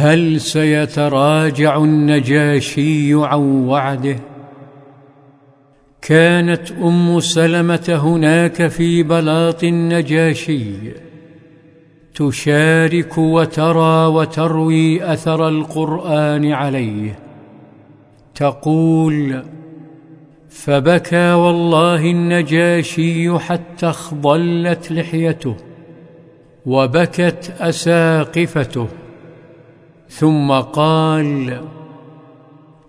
هل سيتراجع النجاشي عن وعده؟ كانت أم سلمة هناك في بلاط النجاشي. تشارك وترى وتروي أثر القرآن عليه. تقول فبكى والله النجاشي حتى اخضلت لحيته وبكت أساقفته. ثم قال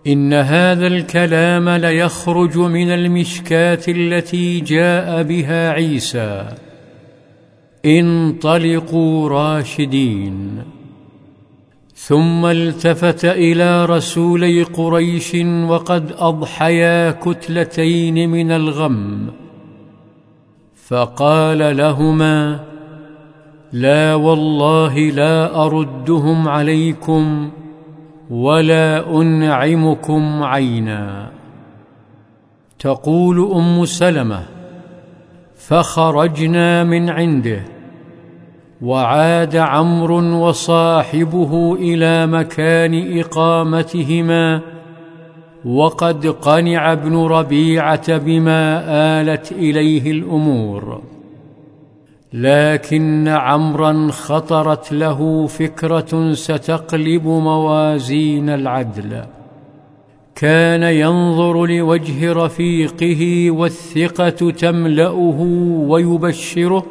إن هذا الكلام ليخرج من المشكاة التي جاء بها عيسى. انطلقوا راشدين. ثم التفت إلى رسولي قريش وقد أضحيا كتلتين من الغم فقال لهما لا والله لا أردهم عليكم ولا أنعمكم عينا. تقول أم سلمة فخرجنا من عنده وعاد عمرو وصاحبه إلى مكان إقامتهما وقد قنع ابن ربيعة بما آلت إليه الأمور. لكن عمرا خطرت له فكرة ستقلب موازين العدل. كان ينظر لوجه رفيقه والثقة تملأه ويبشره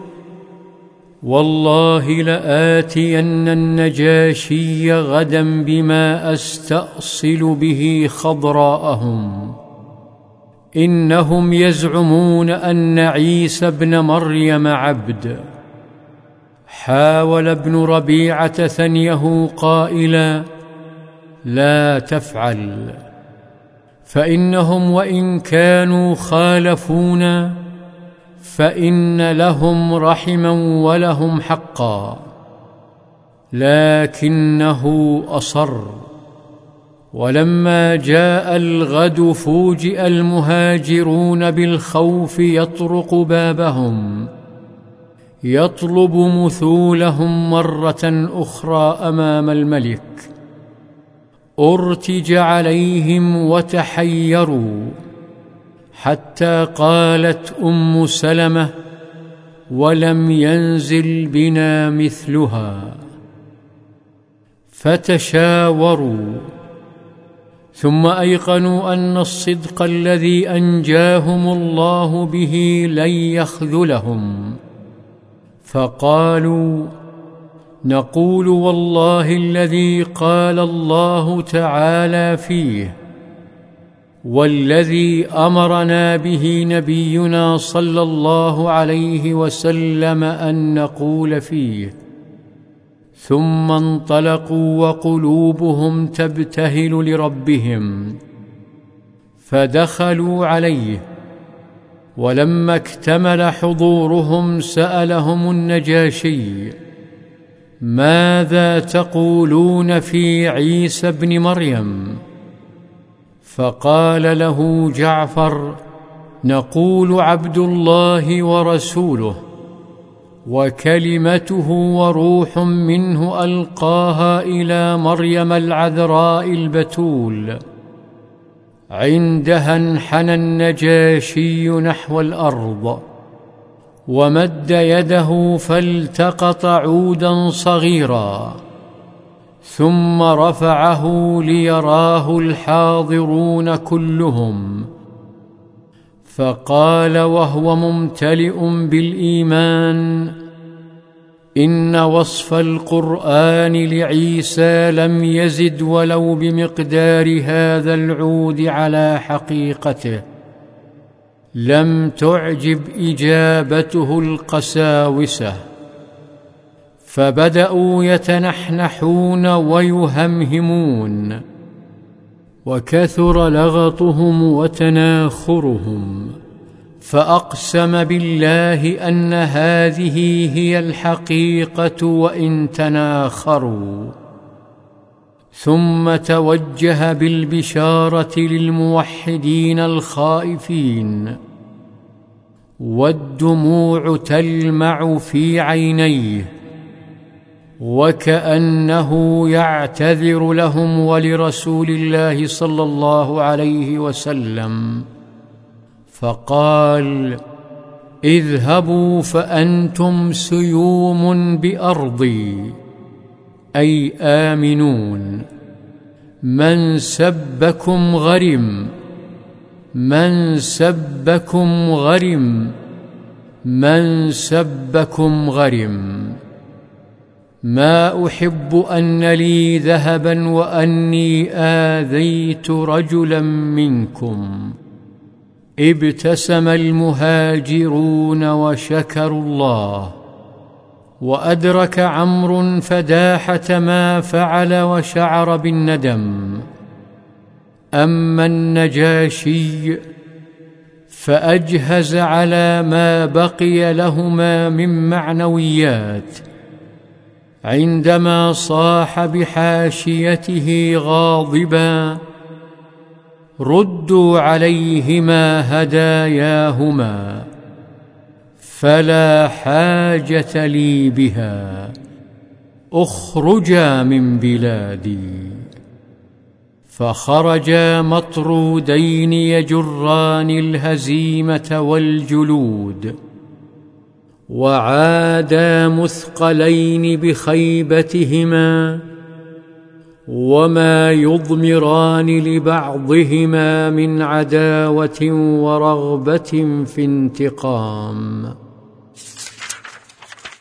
والله لآتين النجاشي غدا بما أستأصل به خضراءهم. إنهم يزعمون أن عيسى ابن مريم عبد. حاول ابن ربيعة ثنيه قائلا لا تفعل. فإنهم وإن كانوا خالفونا فإن لهم رحما ولهم حقا. لكنه أصر. ولما جاء الغد فوجئ المهاجرون بالخوف يطرق بابهم يطلب مثولهم مرة أخرى أمام الملك أرتج عليهم وتحيروا حتى قالت أم سلمة ولم ينزل بنا مثلها فتشاوروا ثم أيقنوا أن الصدق الذي أنجاهم الله به لن يخذلهم. فقالوا نقول والله الذي قال الله تعالى فيه والذي أمرنا به نبينا صلى الله عليه وسلم أن نقول فيه. ثم انطلقوا وقلوبهم تبتهل لربهم فدخلوا عليه. ولما اكتمل حضورهم سألهم النجاشي ماذا تقولون في عيسى ابن مريم؟ فقال له جعفر نقول عبد الله ورسوله. وكلمته وروح منه ألقاها إلى مريم العذراء البتول. عندها انحنى النجاشي نحو الأرض. ومد يده فالتقط عودا صغيرا. ثم رفعه ليراه الحاضرون كلهم. فقال وهو ممتلئ بالإيمان إن وصف القرآن لعيسى لم يزد ولو بمقدار هذا العود على حقيقته لم تعجب إجابته القساوسة. فبدأوا يتنحنحون ويهمهمون. وكثر لغطهم وتناخرهم فأقسم بالله أن هذه هي الحقيقة وإن تناخروا. ثم توجه بالبشارة للموحدين الخائفين والدموع تلمع في عينيه وكأنه يعتذر لهم ولرسول الله صلى الله عليه وسلم. فقال اذهبوا فأنتم سيوم بأرضي أي آمنون. من سبكم غرم من سبكم غرم من سبكم غرم. ما أحب أن لي ذهبا وأني آذيت رجلا منكم. ابتسم المهاجرون وشكروا الله. وأدرك عمرو فداحة ما فعل وشعر بالندم. أما النجاشي فأجهز على ما بقي لهما من معنويات. عندما صاح بحاشيته غاضبا ردوا عليهما هداياهما فلا حاجة لي بها أخرجا من بلادي. فخرجا مطرودين يجران الهزيمة والجلود. وعادا مثقلين بخيبتهما وما يضمران لبعضهما من عداوة ورغبة في انتقام.